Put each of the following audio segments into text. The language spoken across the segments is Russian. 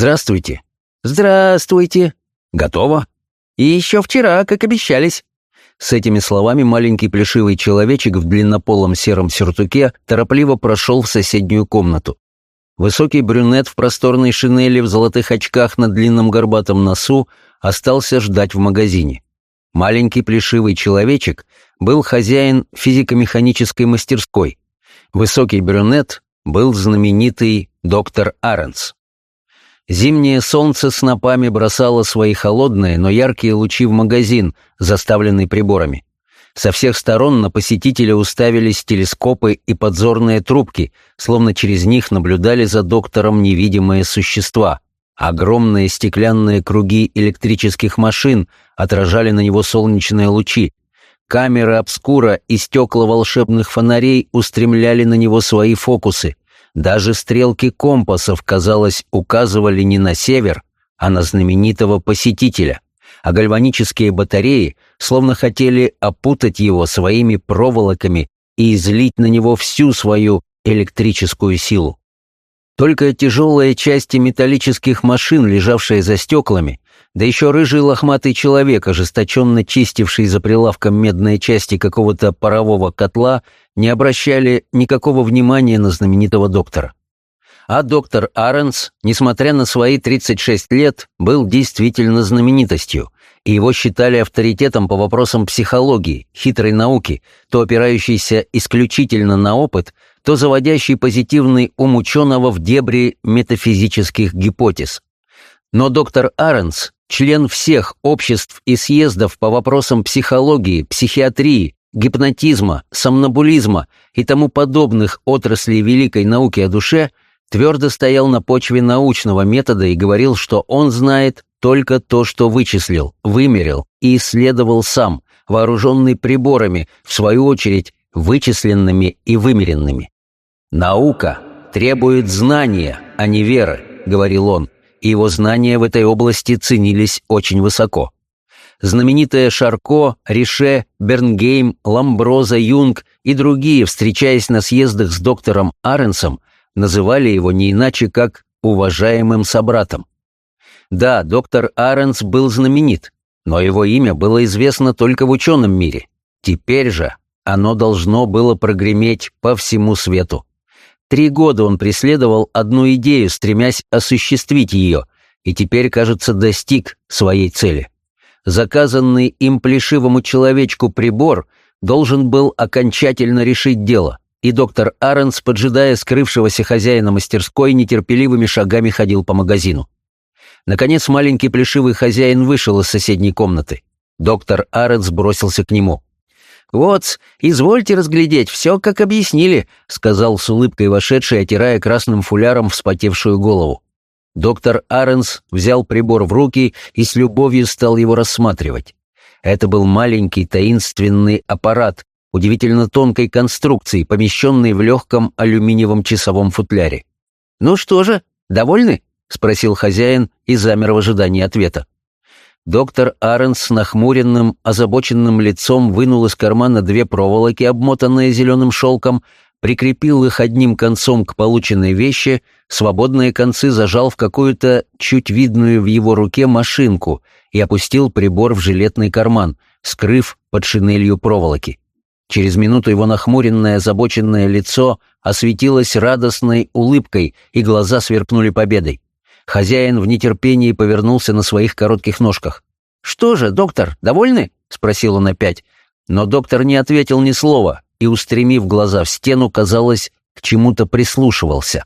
«Здравствуйте». «Здравствуйте». «Готово?» «И еще вчера, как обещались». С этими словами маленький плешивый человечек в длиннополом сером сюртуке торопливо прошел в соседнюю комнату. Высокий брюнет в просторной шинели в золотых очках на длинном горбатом носу остался ждать в магазине. Маленький плешивый человечек был хозяин физико-механической мастерской. Высокий брюнет был знаменитый доктор Аренс. Зимнее солнце снопами бросало свои холодные, но яркие лучи в магазин, заставленный приборами. Со всех сторон на посетителя уставились телескопы и подзорные трубки, словно через них наблюдали за доктором невидимые существа. Огромные стеклянные круги электрических машин отражали на него солнечные лучи. Камеры обскура и стекла волшебных фонарей устремляли на него свои фокусы. Даже стрелки компасов, казалось, указывали не на север, а на знаменитого посетителя, а гальванические батареи словно хотели опутать его своими проволоками и излить на него всю свою электрическую силу. Только тяжелые части металлических машин, лежавшие за стеклами, да еще рыжий лохматый человек, ожесточенно чистивший за прилавком медные части какого-то парового котла, не обращали никакого внимания на знаменитого доктора. А доктор Аренс, несмотря на свои 36 лет, был действительно знаменитостью, и его считали авторитетом по вопросам психологии, хитрой науки, то опирающейся исключительно на опыт, то заводящий позитивный ум ученого в дебри метафизических гипотез. Но доктор Аренс, член всех обществ и съездов по вопросам психологии, психиатрии, гипнотизма, сомнобулизма и тому подобных отраслей великой науки о душе, твердо стоял на почве научного метода и говорил, что он знает только то, что вычислил, вымерил и исследовал сам, вооруженный приборами, в свою очередь, вычисленными и вымеренными. «Наука требует знания, а не веры», — говорил он, и его знания в этой области ценились очень высоко. Знаменитые Шарко, Рише, Бернгейм, Ламброза, Юнг и другие, встречаясь на съездах с доктором Аренсом, называли его не иначе, как «уважаемым собратом». Да, доктор Аренс был знаменит, но его имя было известно только в ученом мире. Теперь же оно должно было прогреметь по всему свету. Три года он преследовал одну идею, стремясь осуществить ее, и теперь, кажется, достиг своей цели заказанный им плешивому человечку прибор должен был окончательно решить дело, и доктор Аренс, поджидая скрывшегося хозяина мастерской, нетерпеливыми шагами ходил по магазину. Наконец маленький плешивый хозяин вышел из соседней комнаты. Доктор Аренс бросился к нему. «Вот, извольте разглядеть, все как объяснили», — сказал с улыбкой вошедший, отирая красным фуляром вспотевшую голову. Доктор Аренс взял прибор в руки и с любовью стал его рассматривать. Это был маленький таинственный аппарат, удивительно тонкой конструкции, помещенный в легком алюминиевом часовом футляре. «Ну что же, довольны?» — спросил хозяин и замер в ожидании ответа. Доктор Аренс с нахмуренным, озабоченным лицом вынул из кармана две проволоки, обмотанные зеленым шелком, прикрепил их одним концом к полученной вещи, свободные концы зажал в какую-то чуть видную в его руке машинку и опустил прибор в жилетный карман, скрыв под шинелью проволоки. Через минуту его нахмуренное, озабоченное лицо осветилось радостной улыбкой, и глаза сверкнули победой. Хозяин в нетерпении повернулся на своих коротких ножках. «Что же, доктор, довольны?» — спросил он опять. Но доктор не ответил ни слова, и, устремив глаза в стену, казалось, к чему-то прислушивался.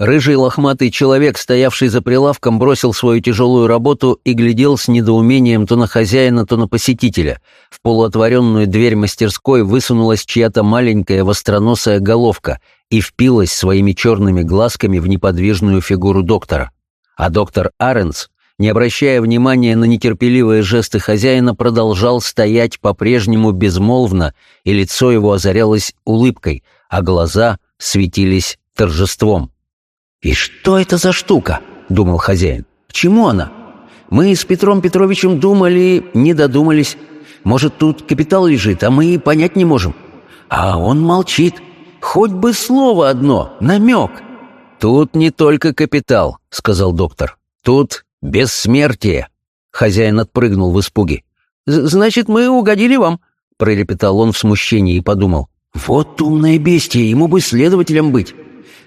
Рыжий лохматый человек, стоявший за прилавком, бросил свою тяжелую работу и глядел с недоумением то на хозяина, то на посетителя. В полуотворенную дверь мастерской высунулась чья-то маленькая востроносая головка и впилась своими черными глазками в неподвижную фигуру доктора. А доктор Аренс, не обращая внимания на нетерпеливые жесты хозяина, продолжал стоять по-прежнему безмолвно, и лицо его озарялось улыбкой, а глаза светились торжеством. «И что это за штука?» — думал хозяин. «К чему она? Мы с Петром Петровичем думали, не додумались. Может, тут капитал лежит, а мы и понять не можем. А он молчит. Хоть бы слово одно, намек». «Тут не только капитал», — сказал доктор. Тут бессмертие!» Хозяин отпрыгнул в испуге. «Значит, мы угодили вам», — пролепетал он в смущении и подумал. «Вот умное бестие, ему бы следователем быть!»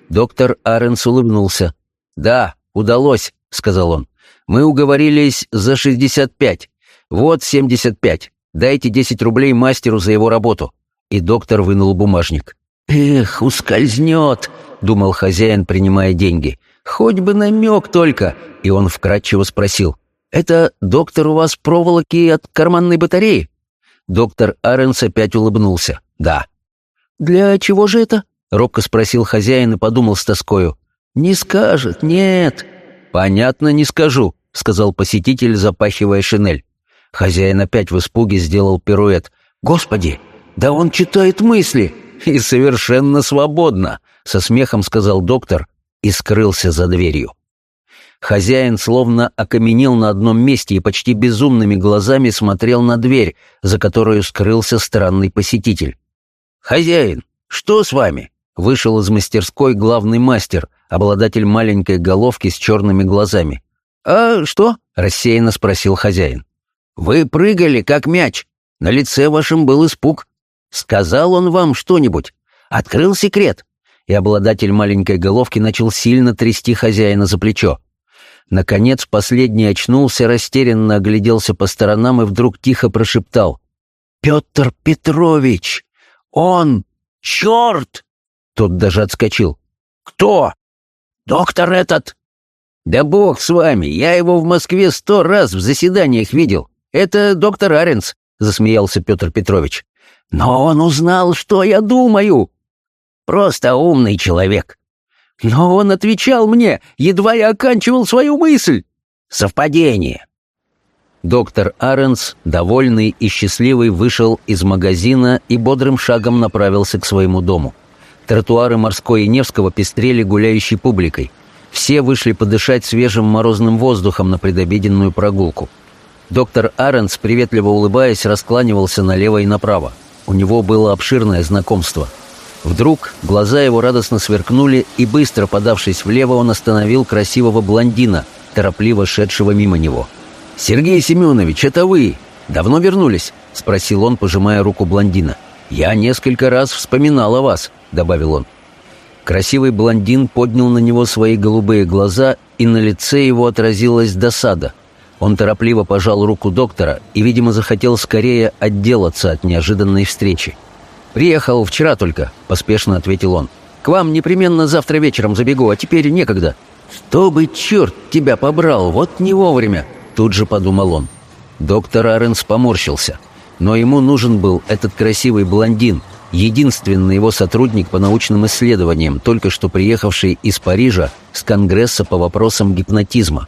Доктор Аренс улыбнулся. «Да, удалось», — сказал он. «Мы уговорились за шестьдесят пять. Вот семьдесят пять. Дайте десять рублей мастеру за его работу». И доктор вынул бумажник. «Эх, ускользнет», — думал хозяин, принимая деньги. «Хоть бы намек только!» И он вкратчиво спросил. «Это, доктор, у вас проволоки от карманной батареи?» Доктор Аренс опять улыбнулся. «Да». «Для чего же это?» — робко спросил хозяин и подумал с тоскою. «Не скажет, нет». «Понятно, не скажу», — сказал посетитель, запахивая шинель. Хозяин опять в испуге сделал пируэт. «Господи, да он читает мысли!» «И совершенно свободно», — со смехом сказал доктор и скрылся за дверью. Хозяин словно окаменел на одном месте и почти безумными глазами смотрел на дверь, за которую скрылся странный посетитель. «Хозяин, что с вами?» Вышел из мастерской главный мастер, обладатель маленькой головки с черными глазами. «А что?» — рассеянно спросил хозяин. «Вы прыгали, как мяч. На лице вашем был испуг. Сказал он вам что-нибудь? Открыл секрет?» И обладатель маленькой головки начал сильно трясти хозяина за плечо. Наконец последний очнулся, растерянно огляделся по сторонам и вдруг тихо прошептал. «Петр Петрович! Он! Черт!» Тот даже отскочил. «Кто? Доктор этот?» «Да бог с вами! Я его в Москве сто раз в заседаниях видел. Это доктор Аренс», — засмеялся Петр Петрович. «Но он узнал, что я думаю. Просто умный человек. Но он отвечал мне, едва я оканчивал свою мысль. Совпадение. Доктор Аренс, довольный и счастливый, вышел из магазина и бодрым шагом направился к своему дому. Тротуары Морской и Невского пестрели гуляющей публикой. Все вышли подышать свежим морозным воздухом на предобеденную прогулку. Доктор Аренс, приветливо улыбаясь, раскланивался налево и направо. У него было обширное знакомство – Вдруг глаза его радостно сверкнули, и быстро подавшись влево, он остановил красивого блондина, торопливо шедшего мимо него. «Сергей Семенович, это вы! Давно вернулись?» — спросил он, пожимая руку блондина. «Я несколько раз вспоминал о вас», — добавил он. Красивый блондин поднял на него свои голубые глаза, и на лице его отразилась досада. Он торопливо пожал руку доктора и, видимо, захотел скорее отделаться от неожиданной встречи. «Приехал вчера только», — поспешно ответил он. «К вам непременно завтра вечером забегу, а теперь некогда». «Чтобы черт тебя побрал, вот не вовремя», — тут же подумал он. Доктор Аренс поморщился. Но ему нужен был этот красивый блондин, единственный его сотрудник по научным исследованиям, только что приехавший из Парижа с Конгресса по вопросам гипнотизма.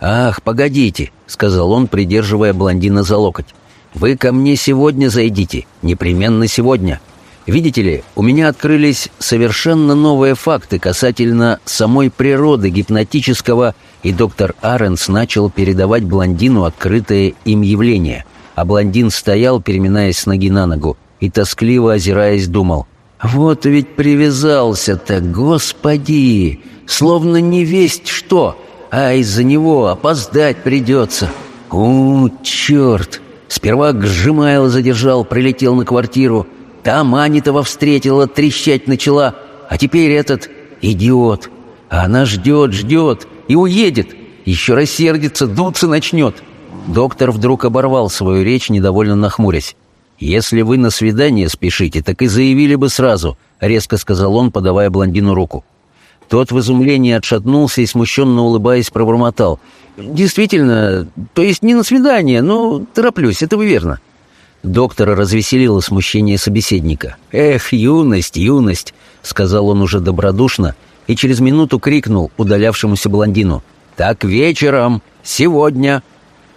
«Ах, погодите», — сказал он, придерживая блондина за локоть. Вы ко мне сегодня зайдите, непременно сегодня. Видите ли, у меня открылись совершенно новые факты касательно самой природы гипнотического, и доктор Аренс начал передавать блондину открытое им явление. А блондин стоял, переминаясь с ноги на ногу, и тоскливо озираясь думал. «Вот ведь привязался-то, господи! Словно не весть что, а из-за него опоздать придется. У, черт!» Сперва Гжимайло задержал, прилетел на квартиру. Там Анитова встретила, трещать начала. А теперь этот идиот. А она ждет, ждет и уедет. Еще рассердится, дуться начнет. Доктор вдруг оборвал свою речь, недовольно нахмурясь. «Если вы на свидание спешите, так и заявили бы сразу», — резко сказал он, подавая блондину руку. Тот в изумлении отшатнулся и, смущенно улыбаясь, пробормотал. «Действительно, то есть не на свидание, но тороплюсь, это вы верно». Доктора развеселило смущение собеседника. «Эх, юность, юность!» — сказал он уже добродушно и через минуту крикнул удалявшемуся блондину. «Так вечером! Сегодня!»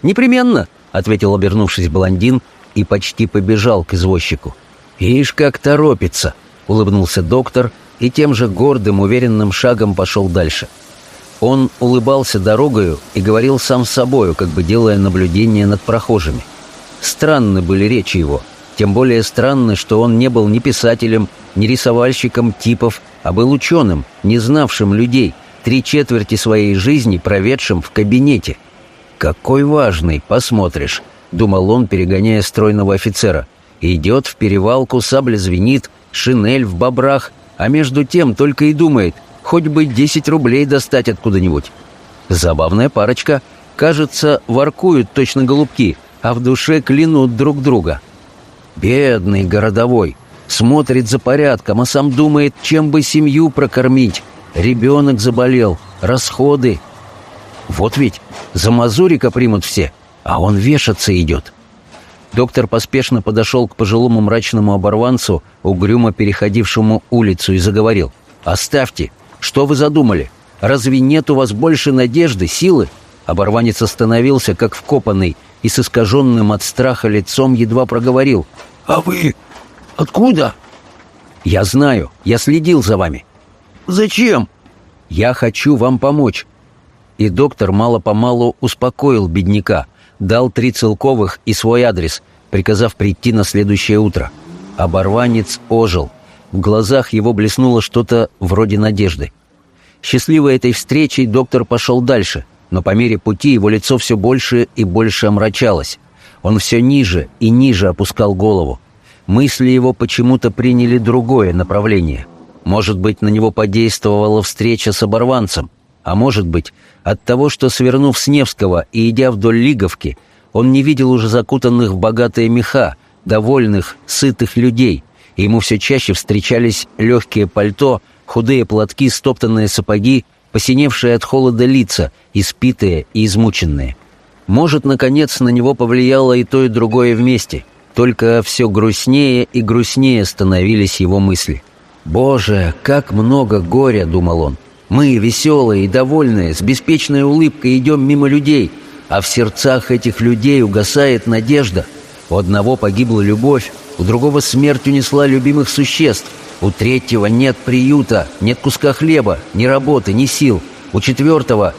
«Непременно!» — ответил, обернувшись блондин, и почти побежал к извозчику. «Ишь, как торопится!» — улыбнулся доктор — и тем же гордым, уверенным шагом пошел дальше. Он улыбался дорогою и говорил сам с собою, как бы делая наблюдение над прохожими. Странны были речи его, тем более странны, что он не был ни писателем, ни рисовальщиком типов, а был ученым, не знавшим людей, три четверти своей жизни проведшим в кабинете. «Какой важный, посмотришь», — думал он, перегоняя стройного офицера. «Идет в перевалку, сабля звенит, шинель в бобрах, а между тем только и думает, хоть бы десять рублей достать откуда-нибудь». Забавная парочка. Кажется, воркуют точно голубки, а в душе клянут друг друга. Бедный городовой. Смотрит за порядком, а сам думает, чем бы семью прокормить. Ребенок заболел, расходы. Вот ведь за Мазурика примут все, а он вешаться идет. Доктор поспешно подошел к пожилому мрачному оборванцу, угрюмо переходившему улицу, и заговорил. «Оставьте! Что вы задумали? Разве нет у вас больше надежды, силы?» Оборванец остановился, как вкопанный, и с искаженным от страха лицом едва проговорил. «А вы откуда?» «Я знаю. Я следил за вами». «Зачем?» «Я хочу вам помочь». И доктор мало-помалу успокоил бедняка, дал три целковых и свой адрес, приказав прийти на следующее утро. Оборванец ожил. В глазах его блеснуло что-то вроде надежды. Счастливой этой встречей доктор пошел дальше, но по мере пути его лицо все больше и больше омрачалось. Он все ниже и ниже опускал голову. Мысли его почему-то приняли другое направление. Может быть, на него подействовала встреча с оборванцем, а может быть, от того, что, свернув с Невского и идя вдоль Лиговки, он не видел уже закутанных в богатые меха, довольных, сытых людей, и ему все чаще встречались легкие пальто, худые платки, стоптанные сапоги посиневшие от холода лица, испитые и измученные. Может, наконец, на него повлияло и то, и другое вместе, только все грустнее и грустнее становились его мысли. «Боже, как много горя!» — думал он. «Мы, веселые и довольные, с беспечной улыбкой идем мимо людей, а в сердцах этих людей угасает надежда. У одного погибла любовь, у другого смерть унесла любимых существ, у третьего нет приюта, нет куска хлеба, ни работы, ни сил. У четвертого...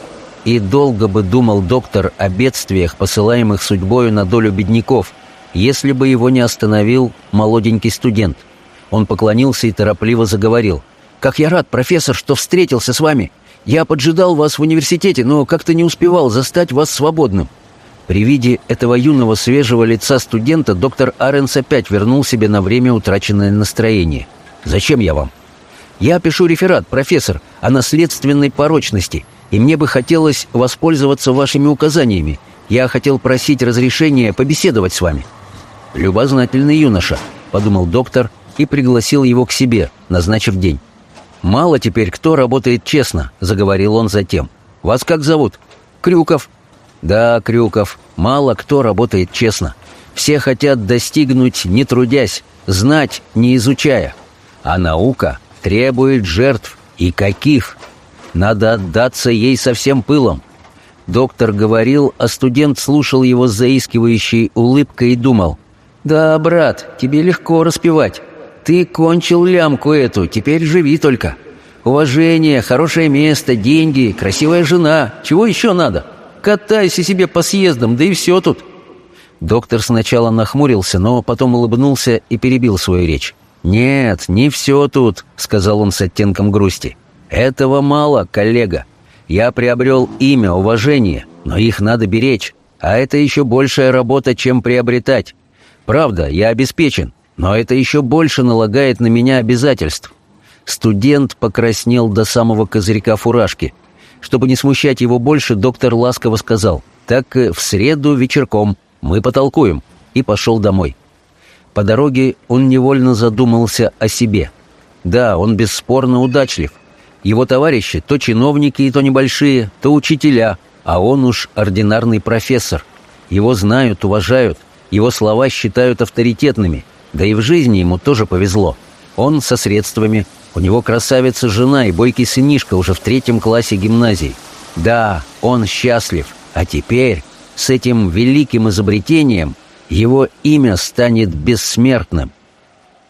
И долго бы думал доктор о бедствиях, посылаемых судьбою на долю бедняков, если бы его не остановил молоденький студент. Он поклонился и торопливо заговорил. «Как я рад, профессор, что встретился с вами! Я поджидал вас в университете, но как-то не успевал застать вас свободным». При виде этого юного свежего лица студента доктор Аренс опять вернул себе на время утраченное настроение – Зачем я вам? Я пишу реферат, профессор, о наследственной порочности, и мне бы хотелось воспользоваться вашими указаниями. Я хотел просить разрешения побеседовать с вами». «Любознательный юноша», — подумал доктор и пригласил его к себе, назначив день. «Мало теперь кто работает честно», — заговорил он затем. «Вас как зовут?» «Крюков». «Да, Крюков, мало кто работает честно. Все хотят достигнуть, не трудясь, знать, не изучая». А наука требует жертв. И каких? Надо отдаться ей со всем пылом. Доктор говорил, а студент слушал его с заискивающей улыбкой и думал. «Да, брат, тебе легко распевать. Ты кончил лямку эту, теперь живи только. Уважение, хорошее место, деньги, красивая жена. Чего еще надо? Катайся себе по съездам, да и все тут». Доктор сначала нахмурился, но потом улыбнулся и перебил свою речь. «Нет, не все тут», — сказал он с оттенком грусти. «Этого мало, коллега. Я приобрел имя, уважение, но их надо беречь, а это еще большая работа, чем приобретать. Правда, я обеспечен, но это еще больше налагает на меня обязательств». Студент покраснел до самого козырька фуражки. Чтобы не смущать его больше, доктор ласково сказал, «Так в среду вечерком мы потолкуем», и пошел домой. По дороге он невольно задумался о себе. Да, он бесспорно удачлив. Его товарищи то чиновники и то небольшие, то учителя, а он уж ординарный профессор. Его знают, уважают, его слова считают авторитетными. Да и в жизни ему тоже повезло. Он со средствами, у него красавица жена и бойкий сынишка уже в третьем классе гимназии. Да, он счастлив, а теперь с этим великим изобретением его имя станет бессмертным.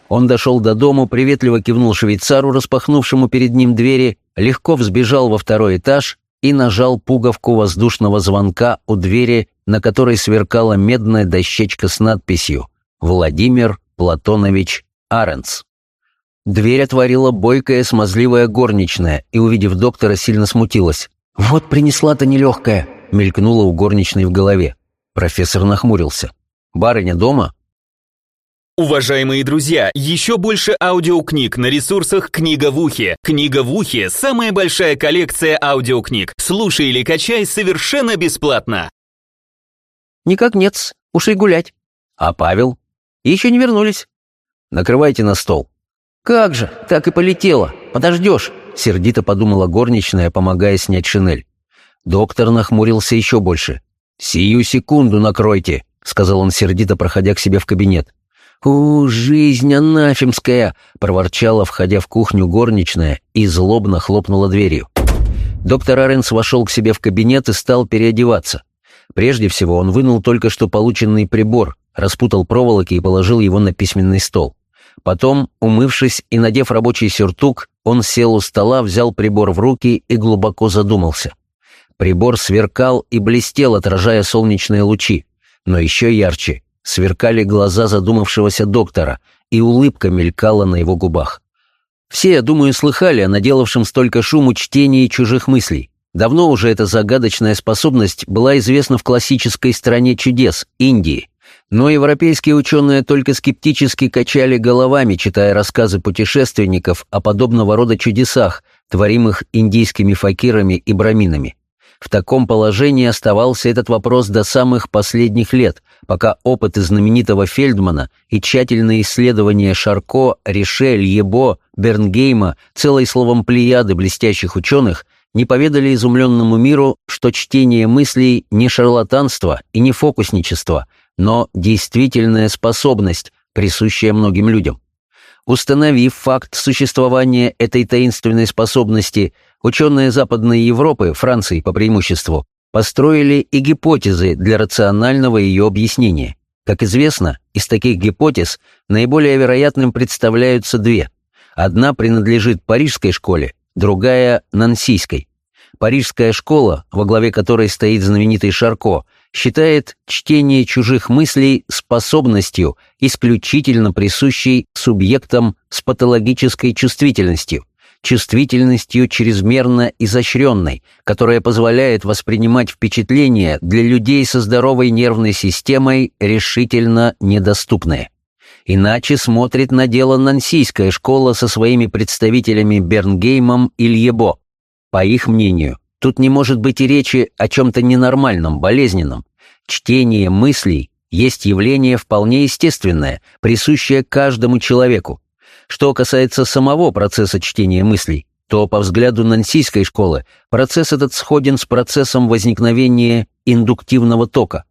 Он дошел до дому, приветливо кивнул швейцару, распахнувшему перед ним двери, легко взбежал во второй этаж и нажал пуговку воздушного звонка у двери, на которой сверкала медная дощечка с надписью «Владимир Платонович Аренс». Дверь отворила бойкая смазливая горничная и, увидев доктора, сильно смутилась. «Вот принесла-то нелегкая», — мелькнула у горничной в голове. Профессор нахмурился. «Барыня дома?» Уважаемые друзья, еще больше аудиокниг на ресурсах «Книга в ухе». «Книга в ухе» — самая большая коллекция аудиокниг. Слушай или качай совершенно бесплатно. «Никак нет, ушли гулять». «А Павел?» «Еще не вернулись». «Накрывайте на стол». «Как же, так и полетело. Подождешь», — сердито подумала горничная, помогая снять шинель. Доктор нахмурился еще больше. «Сию секунду накройте», — сказал он сердито, проходя к себе в кабинет. «У, жизнь анафемская!» — проворчала, входя в кухню горничная, и злобно хлопнула дверью. Доктор Аренс вошел к себе в кабинет и стал переодеваться. Прежде всего он вынул только что полученный прибор, распутал проволоки и положил его на письменный стол. Потом, умывшись и надев рабочий сюртук, он сел у стола, взял прибор в руки и глубоко задумался. Прибор сверкал и блестел, отражая солнечные лучи, но еще ярче сверкали глаза задумавшегося доктора, и улыбка мелькала на его губах. Все, я думаю, слыхали о наделавшем столько шуму чтении чужих мыслей. Давно уже эта загадочная способность была известна в классической стране чудес, Индии. Но европейские ученые только скептически качали головами, читая рассказы путешественников о подобного рода чудесах, творимых индийскими факирами и браминами. В таком положении оставался этот вопрос до самых последних лет, пока опыты знаменитого Фельдмана и тщательные исследования Шарко, Ришель, Ебо, Бернгейма, целой словом плеяды блестящих ученых, не поведали изумленному миру, что чтение мыслей не шарлатанство и не фокусничество, но действительная способность, присущая многим людям. Установив факт существования этой таинственной способности, ученые Западной Европы, Франции по преимуществу, построили и гипотезы для рационального ее объяснения. Как известно, из таких гипотез наиболее вероятным представляются две. Одна принадлежит парижской школе, другая – нансийской. Парижская школа, во главе которой стоит знаменитый Шарко, считает чтение чужих мыслей способностью, исключительно присущей субъектам с патологической чувствительностью, чувствительностью чрезмерно изощренной, которая позволяет воспринимать впечатления для людей со здоровой нервной системой решительно недоступные. Иначе смотрит на дело Нансийская школа со своими представителями Бернгеймом и Льебо. По их мнению, Тут не может быть и речи о чем-то ненормальном, болезненном. Чтение мыслей есть явление вполне естественное, присущее каждому человеку. Что касается самого процесса чтения мыслей, то, по взгляду нансийской школы, процесс этот сходен с процессом возникновения индуктивного тока.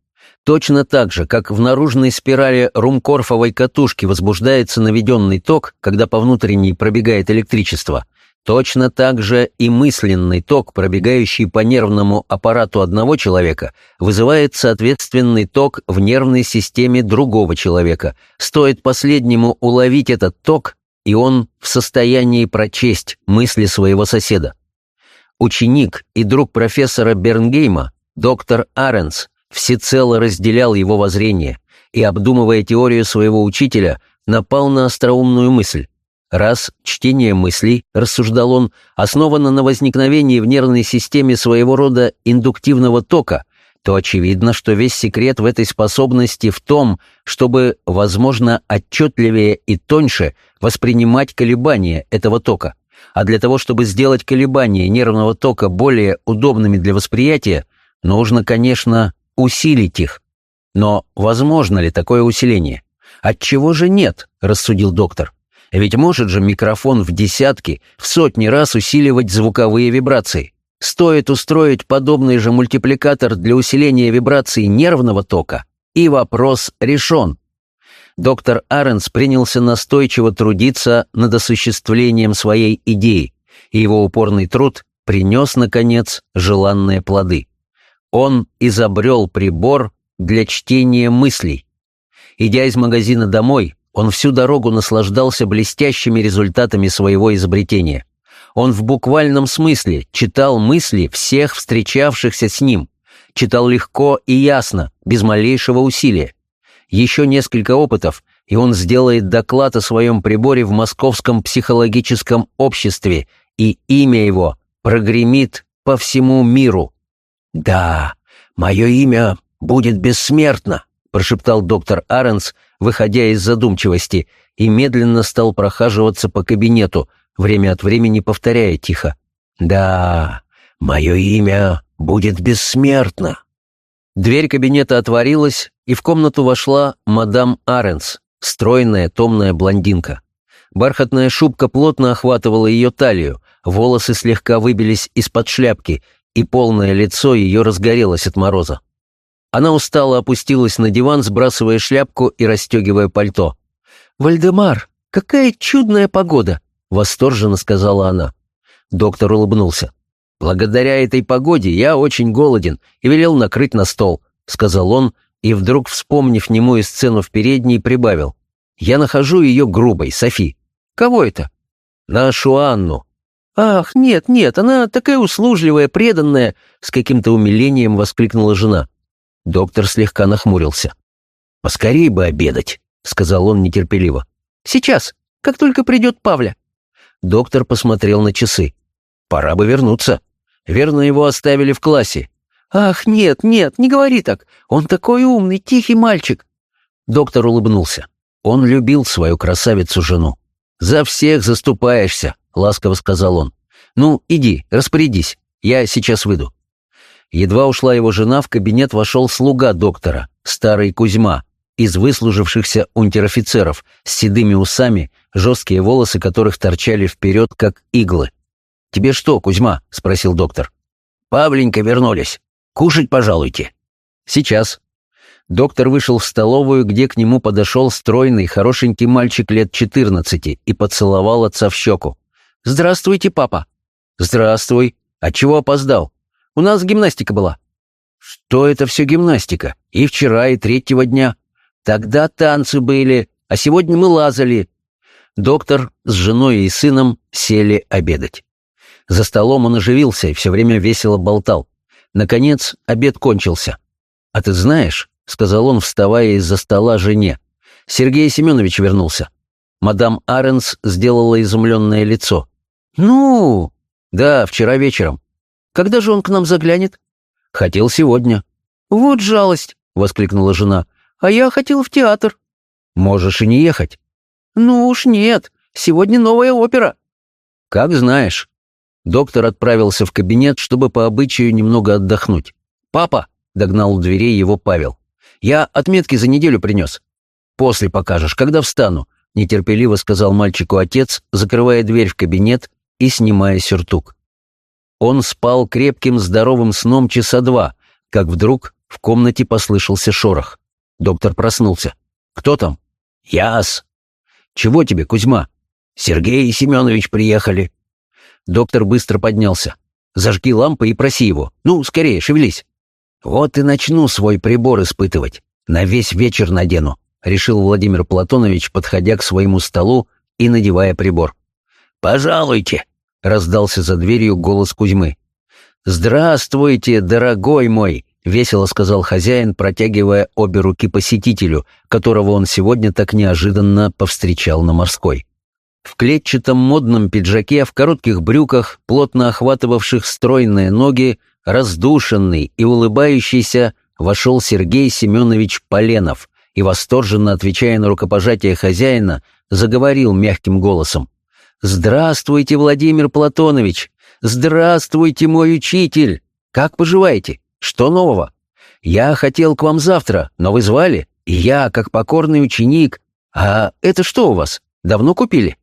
Точно так же, как в наружной спирали румкорфовой катушки возбуждается наведенный ток, когда по внутренней пробегает электричество, Точно так же и мысленный ток, пробегающий по нервному аппарату одного человека, вызывает соответственный ток в нервной системе другого человека. Стоит последнему уловить этот ток, и он в состоянии прочесть мысли своего соседа. Ученик и друг профессора Бернгейма, доктор Аренс, всецело разделял его воззрение и, обдумывая теорию своего учителя, напал на остроумную мысль. Раз чтение мыслей, рассуждал он, основано на возникновении в нервной системе своего рода индуктивного тока, то очевидно, что весь секрет в этой способности в том, чтобы, возможно, отчетливее и тоньше воспринимать колебания этого тока. А для того, чтобы сделать колебания нервного тока более удобными для восприятия, нужно, конечно, усилить их. Но возможно ли такое усиление? Отчего же нет, рассудил доктор. Ведь может же микрофон в десятки, в сотни раз усиливать звуковые вибрации. Стоит устроить подобный же мультипликатор для усиления вибраций нервного тока, и вопрос решен. Доктор Аренс принялся настойчиво трудиться над осуществлением своей идеи, и его упорный труд принес, наконец, желанные плоды. Он изобрел прибор для чтения мыслей. Идя из магазина домой, он всю дорогу наслаждался блестящими результатами своего изобретения. Он в буквальном смысле читал мысли всех встречавшихся с ним. Читал легко и ясно, без малейшего усилия. Еще несколько опытов, и он сделает доклад о своем приборе в Московском психологическом обществе, и имя его прогремит по всему миру. «Да, мое имя будет бессмертно», — прошептал доктор Аренс, выходя из задумчивости, и медленно стал прохаживаться по кабинету, время от времени повторяя тихо. «Да, мое имя будет бессмертно». Дверь кабинета отворилась, и в комнату вошла мадам Аренс, стройная, томная блондинка. Бархатная шубка плотно охватывала ее талию, волосы слегка выбились из-под шляпки, и полное лицо ее разгорелось от мороза. Она устало опустилась на диван, сбрасывая шляпку и расстегивая пальто. «Вальдемар, какая чудная погода!» — восторженно сказала она. Доктор улыбнулся. «Благодаря этой погоде я очень голоден и велел накрыть на стол», — сказал он, и вдруг, вспомнив немую сцену в передней, прибавил. «Я нахожу ее грубой, Софи». «Кого это?» «Нашу Анну». «Ах, нет, нет, она такая услужливая, преданная!» С каким-то умилением воскликнула жена. Доктор слегка нахмурился. «Поскорей бы обедать», — сказал он нетерпеливо. «Сейчас, как только придет Павля». Доктор посмотрел на часы. «Пора бы вернуться. Верно, его оставили в классе. «Ах, нет, нет, не говори так. Он такой умный, тихий мальчик». Доктор улыбнулся. Он любил свою красавицу-жену. «За всех заступаешься», — ласково сказал он. «Ну, иди, распорядись, я сейчас выйду». Едва ушла его жена, в кабинет вошел слуга доктора, старый Кузьма, из выслужившихся унтер-офицеров, с седыми усами, жесткие волосы которых торчали вперед, как иглы. «Тебе что, Кузьма?» — спросил доктор. «Павленька вернулись. Кушать пожалуйте». «Сейчас». Доктор вышел в столовую, где к нему подошел стройный, хорошенький мальчик лет четырнадцати и поцеловал отца в щеку. «Здравствуйте, папа». «Здравствуй. А чего опоздал? У нас гимнастика была». «Что это все гимнастика? И вчера, и третьего дня. Тогда танцы были, а сегодня мы лазали». Доктор с женой и сыном сели обедать. За столом он оживился и все время весело болтал. Наконец, обед кончился. «А ты знаешь», — сказал он, вставая из-за стола жене, — «Сергей Семенович вернулся». Мадам Аренс сделала изумленное лицо. «Ну?» «Да, вчера вечером». «Когда же он к нам заглянет?» «Хотел сегодня». «Вот жалость!» — воскликнула жена. «А я хотел в театр». «Можешь и не ехать». «Ну уж нет, сегодня новая опера». «Как знаешь». Доктор отправился в кабинет, чтобы по обычаю немного отдохнуть. «Папа!» — догнал у дверей его Павел. «Я отметки за неделю принес». «После покажешь, когда встану», — нетерпеливо сказал мальчику отец, закрывая дверь в кабинет и снимая сюртук. Он спал крепким здоровым сном часа два, как вдруг в комнате послышался шорох. Доктор проснулся. «Кто там?» «Яс». «Чего тебе, Кузьма?» «Сергей и Семенович приехали», Доктор быстро поднялся. «Зажги лампы и проси его. Ну, скорее, шевелись». «Вот и начну свой прибор испытывать. На весь вечер надену», — решил Владимир Платонович, подходя к своему столу и надевая прибор. «Пожалуйте», — раздался за дверью голос Кузьмы. «Здравствуйте, дорогой мой», — весело сказал хозяин, протягивая обе руки посетителю, которого он сегодня так неожиданно повстречал на морской. В клетчатом модном пиджаке, в коротких брюках, плотно охватывавших стройные ноги, раздушенный и улыбающийся, вошел Сергей Семенович Поленов и, восторженно отвечая на рукопожатие хозяина, заговорил мягким голосом. «Здравствуйте, Владимир Платонович! Здравствуйте, мой учитель! Как поживаете? Что нового? Я хотел к вам завтра, но вы звали, я, как покорный ученик... А это что у вас? Давно купили?»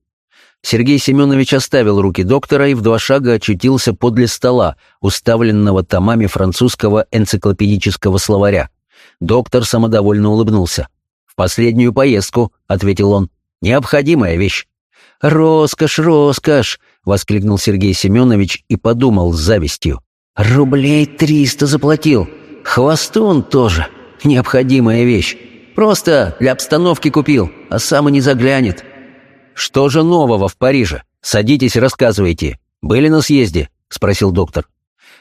Сергей Семенович оставил руки доктора и в два шага очутился подле стола, уставленного томами французского энциклопедического словаря. Доктор самодовольно улыбнулся. «В последнюю поездку», — ответил он. «Необходимая вещь». «Роскошь, роскошь!» — воскликнул Сергей Семенович и подумал с завистью. «Рублей триста заплатил. Хвостун тоже. Необходимая вещь. Просто для обстановки купил, а сам и не заглянет». «Что же нового в Париже? Садитесь рассказывайте. Были на съезде?» — спросил доктор.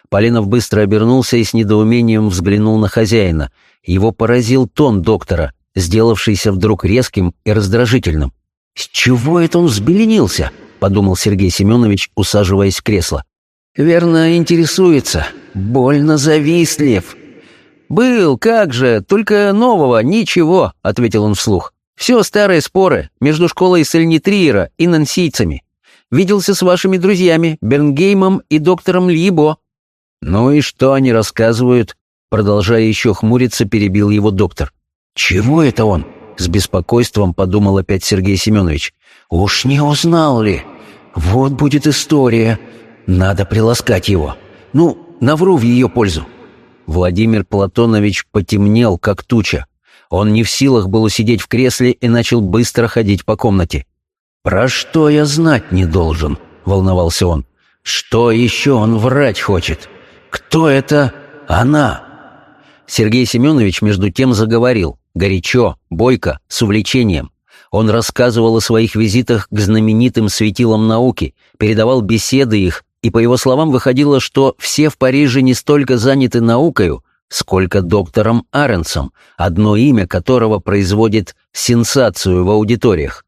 Полинов быстро обернулся и с недоумением взглянул на хозяина. Его поразил тон доктора, сделавшийся вдруг резким и раздражительным. «С чего это он взбеленился?» — подумал Сергей Семенович, усаживаясь в кресло. «Верно, интересуется. Больно завистлив». «Был, как же, только нового, ничего», — ответил он вслух. «Все старые споры между школой Сальнитриера и нансийцами. Виделся с вашими друзьями, Бернгеймом и доктором Либо». «Ну и что они рассказывают?» Продолжая еще хмуриться, перебил его доктор. «Чего это он?» — с беспокойством подумал опять Сергей Семенович. «Уж не узнал ли? Вот будет история. Надо приласкать его. Ну, навру в ее пользу». Владимир Платонович потемнел, как туча. Он не в силах был усидеть в кресле и начал быстро ходить по комнате. «Про что я знать не должен?» — волновался он. «Что еще он врать хочет? Кто это она?» Сергей Семенович между тем заговорил, горячо, бойко, с увлечением. Он рассказывал о своих визитах к знаменитым светилам науки, передавал беседы их, и по его словам выходило, что все в Париже не столько заняты наукою, сколько доктором Аренсом, одно имя которого производит сенсацию в аудиториях.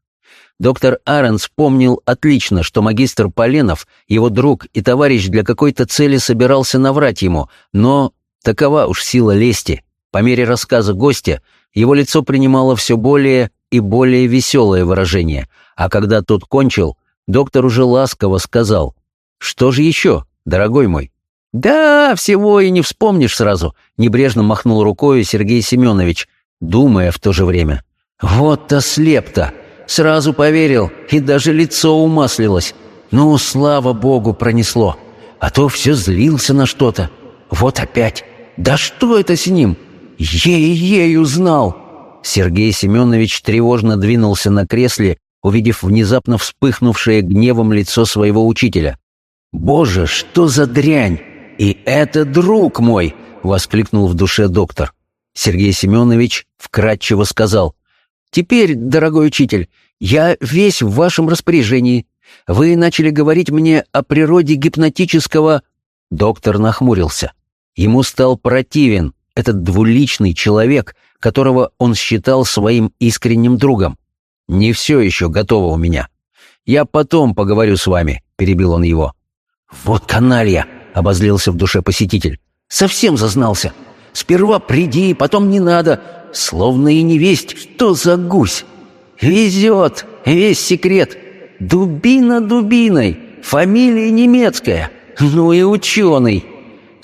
Доктор Аренс помнил отлично, что магистр Поленов, его друг и товарищ для какой-то цели собирался наврать ему, но такова уж сила лести. По мере рассказа гостя его лицо принимало все более и более веселое выражение, а когда тот кончил, доктор уже ласково сказал, «Что же еще, дорогой мой?» «Да, всего и не вспомнишь сразу», — небрежно махнул рукой Сергей Семенович, думая в то же время. «Вот-то слеп-то! Сразу поверил, и даже лицо умаслилось. Ну, слава богу, пронесло. А то все злился на что-то. Вот опять. Да что это с ним? Ей-ей узнал!» Сергей Семенович тревожно двинулся на кресле, увидев внезапно вспыхнувшее гневом лицо своего учителя. «Боже, что за дрянь! И это друг мой!» — воскликнул в душе доктор. Сергей Семенович вкратчиво сказал. «Теперь, дорогой учитель, я весь в вашем распоряжении. Вы начали говорить мне о природе гипнотического...» Доктор нахмурился. Ему стал противен этот двуличный человек, которого он считал своим искренним другом. «Не все еще готово у меня. Я потом поговорю с вами», — перебил он его. «Вот каналья!» — обозлился в душе посетитель. «Совсем зазнался. Сперва приди, потом не надо. Словно и не весть, что за гусь. Везет, весь секрет. Дубина дубиной, фамилия немецкая. Ну и ученый».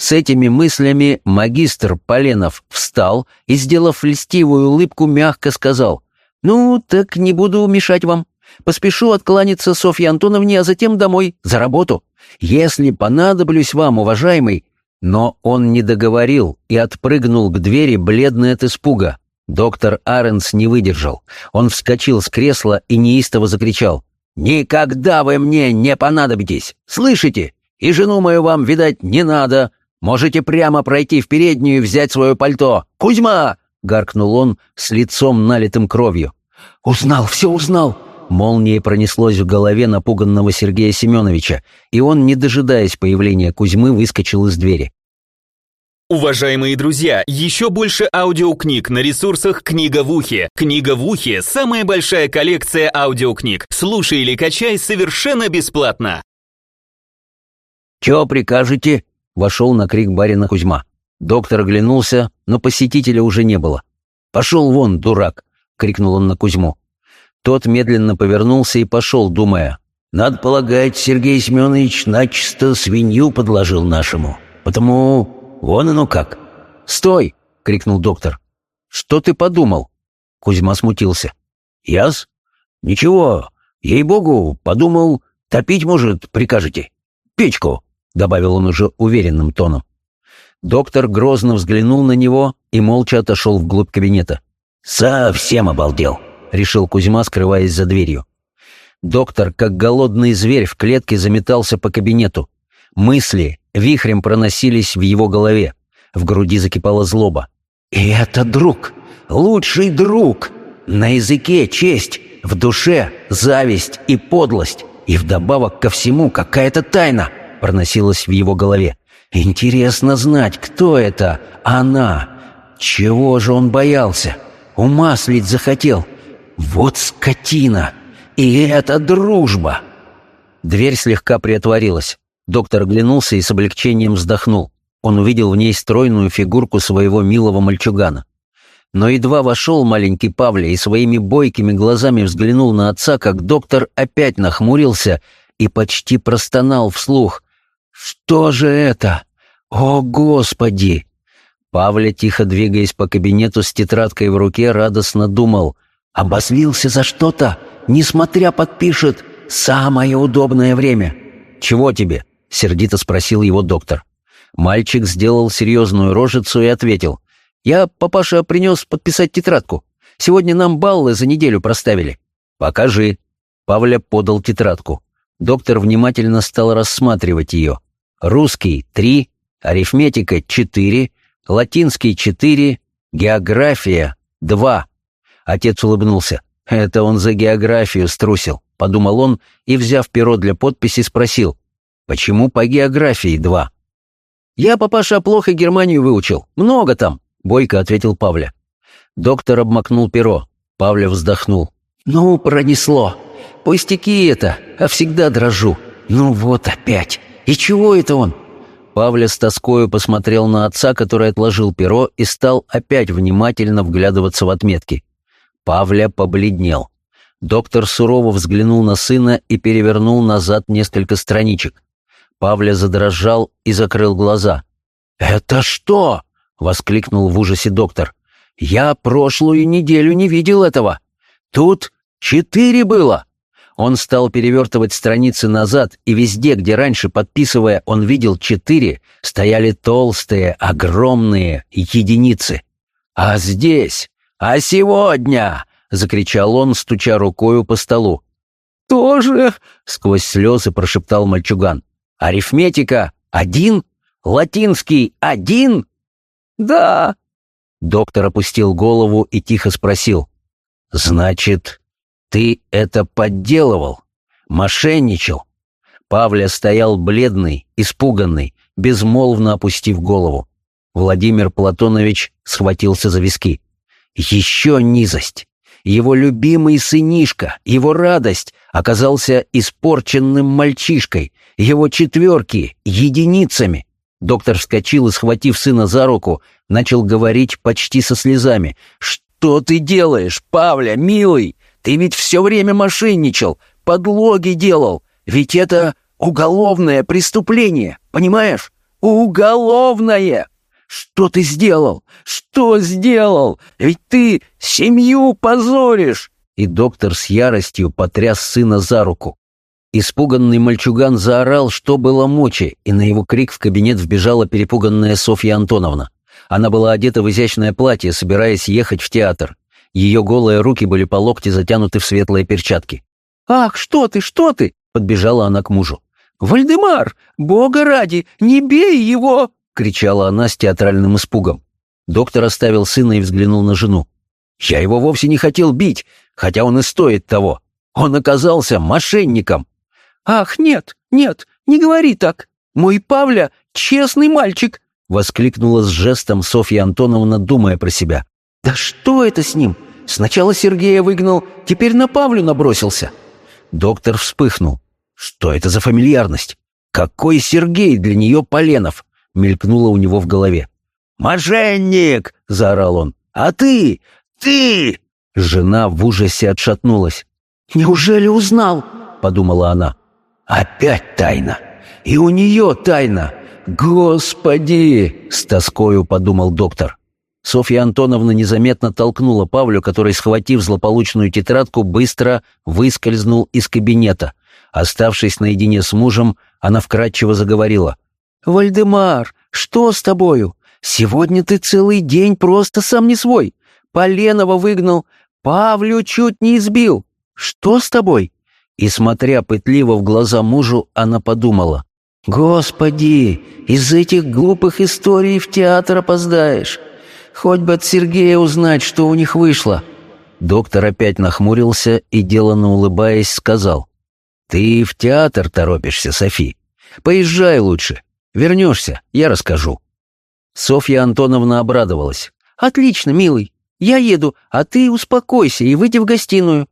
С этими мыслями магистр Поленов встал и, сделав льстивую улыбку, мягко сказал, «Ну, так не буду мешать вам. Поспешу откланяться Софье Антоновне, а затем домой, за работу. Если понадоблюсь вам, уважаемый...» Но он не договорил и отпрыгнул к двери, бледный от испуга. Доктор Аренс не выдержал. Он вскочил с кресла и неистово закричал. «Никогда вы мне не понадобитесь! Слышите? И жену мою вам, видать, не надо. Можете прямо пройти в переднюю и взять свое пальто. Кузьма!» — гаркнул он с лицом налитым кровью. «Узнал, все узнал!» Молнией пронеслось в голове напуганного Сергея Семеновича, и он, не дожидаясь появления Кузьмы, выскочил из двери. Уважаемые друзья, еще больше аудиокниг на ресурсах «Книга в ухе». «Книга в ухе» — самая большая коллекция аудиокниг. Слушай или качай совершенно бесплатно. «Чего прикажете?» Вошел на крик барина Кузьма. Доктор оглянулся, но посетителя уже не было. «Пошел вон, дурак!» — крикнул он на Кузьму. Тот медленно повернулся и пошел, думая. «Надо полагать, Сергей Семенович начисто свинью подложил нашему. Потому вон оно как». «Стой!» — крикнул доктор. «Что ты подумал?» Кузьма смутился. «Яс? Ничего. Ей-богу, подумал, топить, может, прикажете? Печку!» — добавил он уже уверенным тоном. Доктор грозно взглянул на него и молча отошел вглубь кабинета. «Совсем обалдел», — решил Кузьма, скрываясь за дверью. Доктор, как голодный зверь в клетке, заметался по кабинету. Мысли вихрем проносились в его голове. В груди закипала злоба. «И это друг! Лучший друг! На языке честь, в душе зависть и подлость, и вдобавок ко всему какая-то тайна!» Проносилось в его голове. «Интересно знать, кто это? Она! Чего же он боялся? Умаслить захотел. Вот скотина! И это дружба!» Дверь слегка приотворилась. Доктор оглянулся и с облегчением вздохнул. Он увидел в ней стройную фигурку своего милого мальчугана. Но едва вошел маленький Павля и своими бойкими глазами взглянул на отца, как доктор опять нахмурился и почти простонал вслух. «Что же это? О, Господи!» Павля, тихо двигаясь по кабинету с тетрадкой в руке, радостно думал. «Обослился за что-то? Несмотря подпишет. Самое удобное время». «Чего тебе?» — сердито спросил его доктор. Мальчик сделал серьезную рожицу и ответил. «Я, папаша, принес подписать тетрадку. Сегодня нам баллы за неделю проставили». «Покажи». Павля подал тетрадку. Доктор внимательно стал рассматривать ее. Русский — три, арифметика — четыре, латинский — четыре, география — два. Отец улыбнулся. «Это он за географию струсил», — подумал он и, взяв перо для подписи, спросил. «Почему по географии два?» «Я, папаша, плохо Германию выучил. Много там», — бойко ответил Павля. Доктор обмакнул перо. Павля вздохнул. «Ну, пронесло. Пустяки это, а всегда дрожу. Ну вот опять. И чего это он?» Павля с тоскою посмотрел на отца, который отложил перо и стал опять внимательно вглядываться в отметки. Павля побледнел. Доктор сурово взглянул на сына и перевернул назад несколько страничек. Павля задрожал и закрыл глаза. «Это что?» — воскликнул в ужасе доктор. «Я прошлую неделю не видел этого. Тут четыре было!» Он стал перевертывать страницы назад, и везде, где раньше, подписывая, он видел четыре, стояли толстые, огромные единицы. «А здесь? А сегодня?» — закричал он, стуча рукою по столу. «Тоже?» — сквозь слезы прошептал мальчуган. «Арифметика один? Латинский один?» «Да». Доктор опустил голову и тихо спросил. «Значит, «Ты это подделывал, мошенничал». Павля стоял бледный, испуганный, безмолвно опустив голову. Владимир Платонович схватился за виски. Еще низость. Его любимый сынишка, его радость оказался испорченным мальчишкой, его четверки — единицами. Доктор вскочил и, схватив сына за руку, начал говорить почти со слезами. «Что ты делаешь, Павля, милый? Ты ведь все время мошенничал, подлоги делал. Ведь это уголовное преступление, понимаешь? Уголовное! Что ты сделал? Что сделал? Ведь ты семью позоришь!» И доктор с яростью потряс сына за руку. Испуганный мальчуган заорал, что было мочи, и на его крик в кабинет вбежала перепуганная Софья Антоновна. Она была одета в изящное платье, собираясь ехать в театр. Ее голые руки были по локти затянуты в светлые перчатки. «Ах, что ты, что ты!» — подбежала она к мужу. «Вальдемар, бога ради, не бей его!» — кричала она с театральным испугом. Доктор оставил сына и взглянул на жену. «Я его вовсе не хотел бить, хотя он и стоит того. Он оказался мошенником». «Ах, нет, нет, не говори так. Мой Павля — честный мальчик!» — воскликнула с жестом Софья Антоновна, думая про себя. «Да что это с ним? Сначала Сергея выгнал, теперь на Павлю набросился». Доктор вспыхнул. «Что это за фамильярность? Какой Сергей для нее Поленов?» мелькнуло у него в голове. «Мошенник!» — заорал он. «А ты? Ты!» Жена в ужасе отшатнулась. «Неужели узнал?» — подумала она. «Опять тайна! И у нее тайна! Господи!» — с тоскою подумал доктор. Софья Антоновна незаметно толкнула Павлю, который, схватив злополучную тетрадку, быстро выскользнул из кабинета. Оставшись наедине с мужем, она вкратчиво заговорила. «Вальдемар, что с тобою? Сегодня ты целый день просто сам не свой. Поленова выгнал, Павлю чуть не избил. Что с тобой?» И, смотря пытливо в глаза мужу, она подумала. «Господи, из этих глупых историй в театр опоздаешь. Хоть бы от Сергея узнать, что у них вышло». Доктор опять нахмурился и, деланно улыбаясь, сказал. «Ты в театр торопишься, Софи. Поезжай лучше. Вернешься, я расскажу». Софья Антоновна обрадовалась. «Отлично, милый. я еду, а ты успокойся и выйди в гостиную.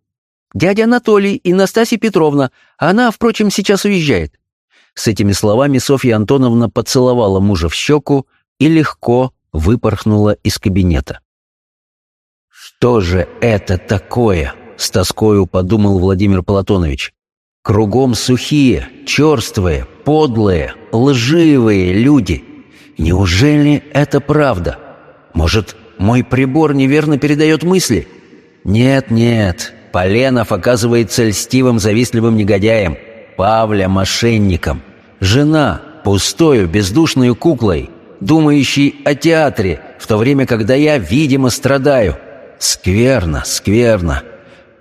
Дядя Анатолий и Настасья Петровна, она, впрочем, сейчас уезжает». С этими словами Софья Антоновна поцеловала мужа в щеку и легко выпорхнула из кабинета. «Что же это такое?» — с тоскою подумал Владимир Платонович. «Кругом сухие, черствые, подлые, лживые люди. Неужели это правда? Может, мой прибор неверно передает мысли? Нет, нет, Поленов оказывается льстивым, завистливым негодяем, Павля — мошенником, жена — пустою, бездушной куклой, думающей о театре, в то время, когда я, видимо, страдаю. Скверно, скверно.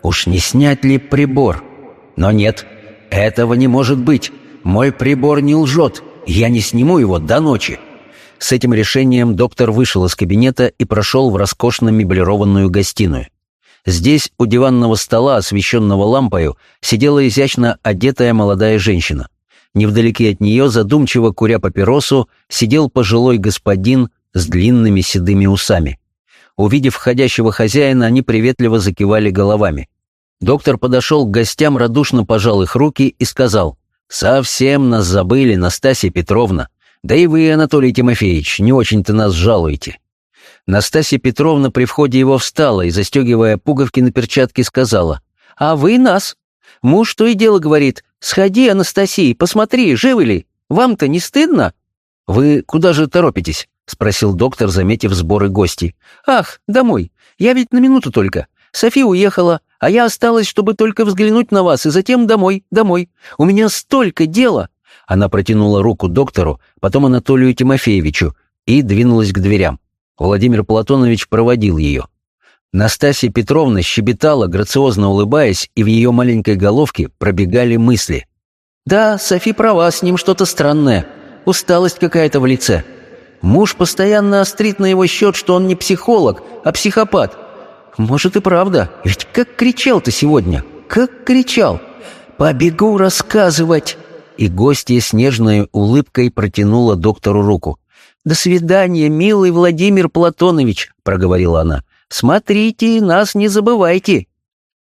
Уж не снять ли прибор? Но нет, этого не может быть. Мой прибор не лжет, я не сниму его до ночи. С этим решением доктор вышел из кабинета и прошел в роскошно меблированную гостиную. Здесь, у диванного стола, освещенного лампою, сидела изящно одетая молодая женщина. Невдалеке от нее, задумчиво куря папиросу, сидел пожилой господин с длинными седыми усами. Увидев входящего хозяина, они приветливо закивали головами. Доктор подошел к гостям, радушно пожал их руки и сказал, «Совсем нас забыли, Настасья Петровна. Да и вы, Анатолий Тимофеевич, не очень-то нас жалуете». Настасья Петровна при входе его встала и, застегивая пуговки на перчатке, сказала, «А вы нас. Муж то и дело говорит, сходи, Анастасия, посмотри, живы ли? Вам-то не стыдно?» «Вы куда же торопитесь?» — спросил доктор, заметив сборы гостей. «Ах, домой. Я ведь на минуту только. Софи уехала, а я осталась, чтобы только взглянуть на вас, и затем домой, домой. У меня столько дела!» Она протянула руку доктору, потом Анатолию Тимофеевичу и двинулась к дверям. Владимир Платонович проводил ее. Настасья Петровна щебетала, грациозно улыбаясь, и в ее маленькой головке пробегали мысли. «Да, Софи права, с ним что-то странное. Усталость какая-то в лице. Муж постоянно острит на его счет, что он не психолог, а психопат. Может и правда, ведь как кричал-то сегодня, как кричал. Побегу рассказывать!» И гостья с нежной улыбкой протянула доктору руку. «До свидания, милый Владимир Платонович», — проговорила она. «Смотрите, нас не забывайте».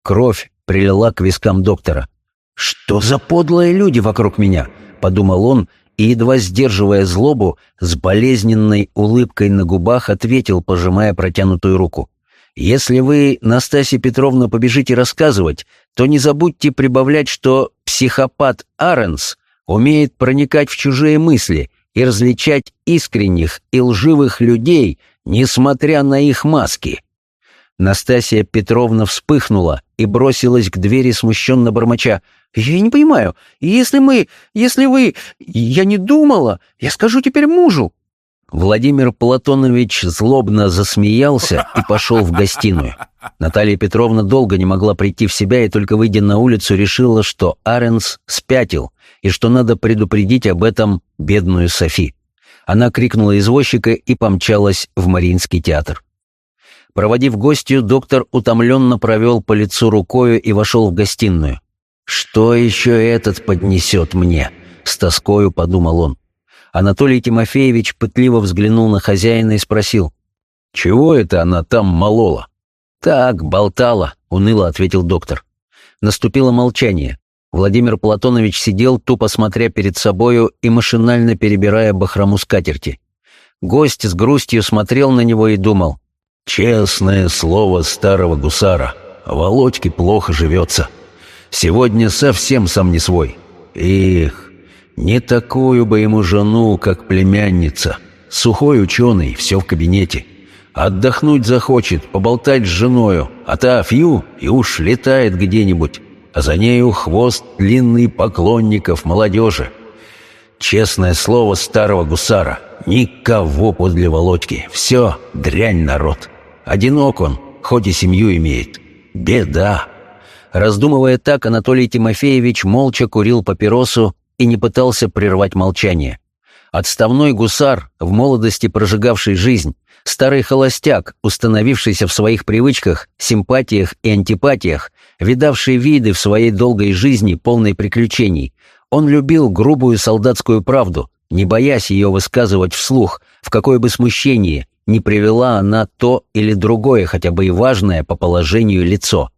Кровь прилила к вискам доктора. «Что за подлые люди вокруг меня?» — подумал он, и, едва сдерживая злобу, с болезненной улыбкой на губах ответил, пожимая протянутую руку. «Если вы, Настасья Петровна, побежите рассказывать, то не забудьте прибавлять, что психопат Аренс умеет проникать в чужие мысли и различать искренних и лживых людей, несмотря на их маски. Настасья Петровна вспыхнула и бросилась к двери, смущенно бормоча. «Я не понимаю, если мы... если вы... я не думала, я скажу теперь мужу». Владимир Платонович злобно засмеялся и пошел в гостиную. Наталья Петровна долго не могла прийти в себя и только выйдя на улицу решила, что Аренс спятил и что надо предупредить об этом бедную Софи. Она крикнула извозчика и помчалась в Мариинский театр. Проводив гостью, доктор утомленно провел по лицу рукою и вошел в гостиную. «Что еще этот поднесет мне?» — с тоскою подумал он. Анатолий Тимофеевич пытливо взглянул на хозяина и спросил. «Чего это она там молола?» «Так, болтала», — уныло ответил доктор. Наступило молчание. Владимир Платонович сидел, тупо смотря перед собою и машинально перебирая бахрому скатерти. Гость с грустью смотрел на него и думал. «Честное слово старого гусара, Володьке плохо живется. Сегодня совсем сам не свой. Их, не такую бы ему жену, как племянница. Сухой ученый, все в кабинете. Отдохнуть захочет, поболтать с женою, а та фью и уж летает где-нибудь а за нею хвост длинный поклонников молодежи. Честное слово старого гусара, никого подле Володьки, все дрянь народ. Одинок он, хоть и семью имеет. Беда. Раздумывая так, Анатолий Тимофеевич молча курил папиросу и не пытался прервать молчание. Отставной гусар, в молодости прожигавший жизнь, старый холостяк, установившийся в своих привычках, симпатиях и антипатиях, видавший виды в своей долгой жизни, полной приключений. Он любил грубую солдатскую правду, не боясь ее высказывать вслух, в какое бы смущение не привела она то или другое, хотя бы и важное по положению лицо.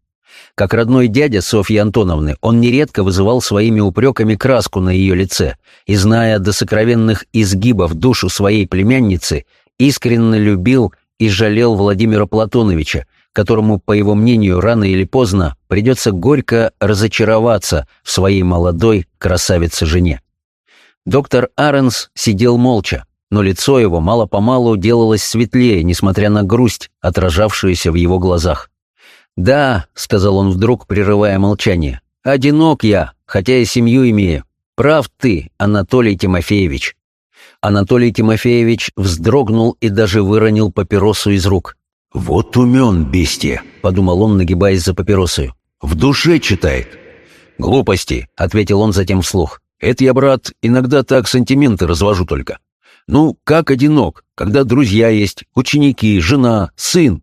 Как родной дядя Софьи Антоновны, он нередко вызывал своими упреками краску на ее лице, и, зная до сокровенных изгибов душу своей племянницы, искренне любил и жалел Владимира Платоновича, которому, по его мнению, рано или поздно придется горько разочароваться в своей молодой красавице-жене. Доктор Аренс сидел молча, но лицо его мало-помалу делалось светлее, несмотря на грусть, отражавшуюся в его глазах. «Да», — сказал он вдруг, прерывая молчание, — «одинок я, хотя и семью имею. Прав ты, Анатолий Тимофеевич». Анатолий Тимофеевич вздрогнул и даже выронил папиросу из рук. «Вот умен, бестия», — подумал он, нагибаясь за папиросой. «В душе читает». «Глупости», — ответил он затем вслух. «Это я, брат, иногда так сантименты развожу только. Ну, как одинок, когда друзья есть, ученики, жена, сын.